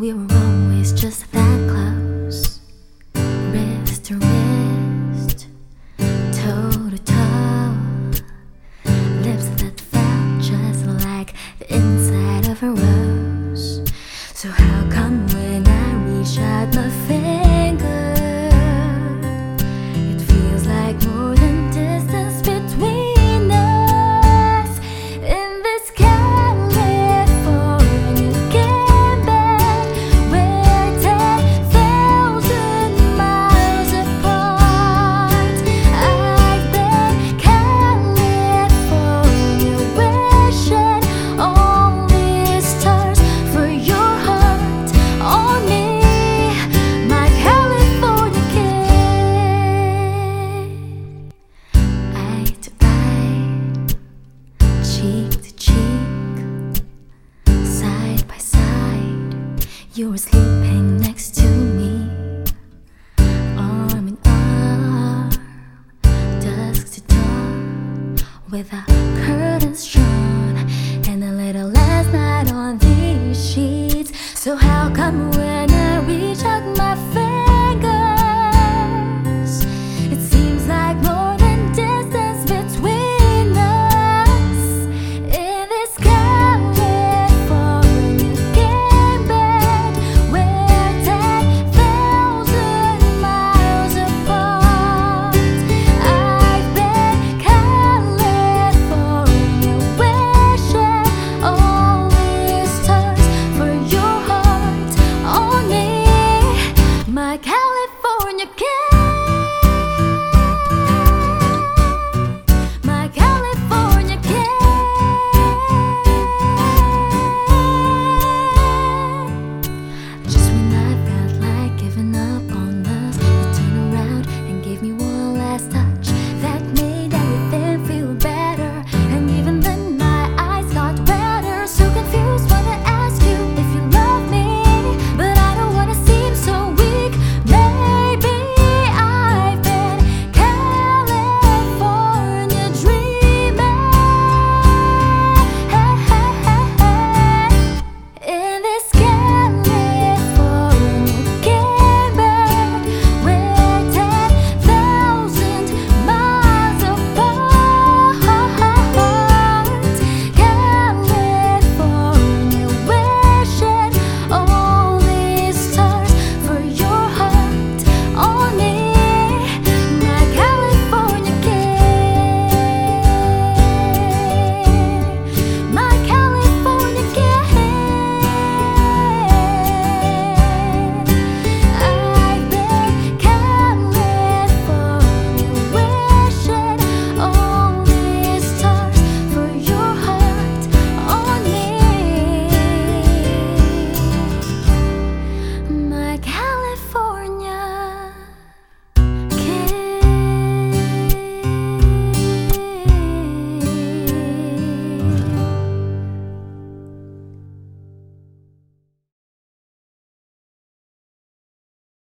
We were always just You were sleeping next to me, arm in arm, dusk to dawn, with our curtains drawn.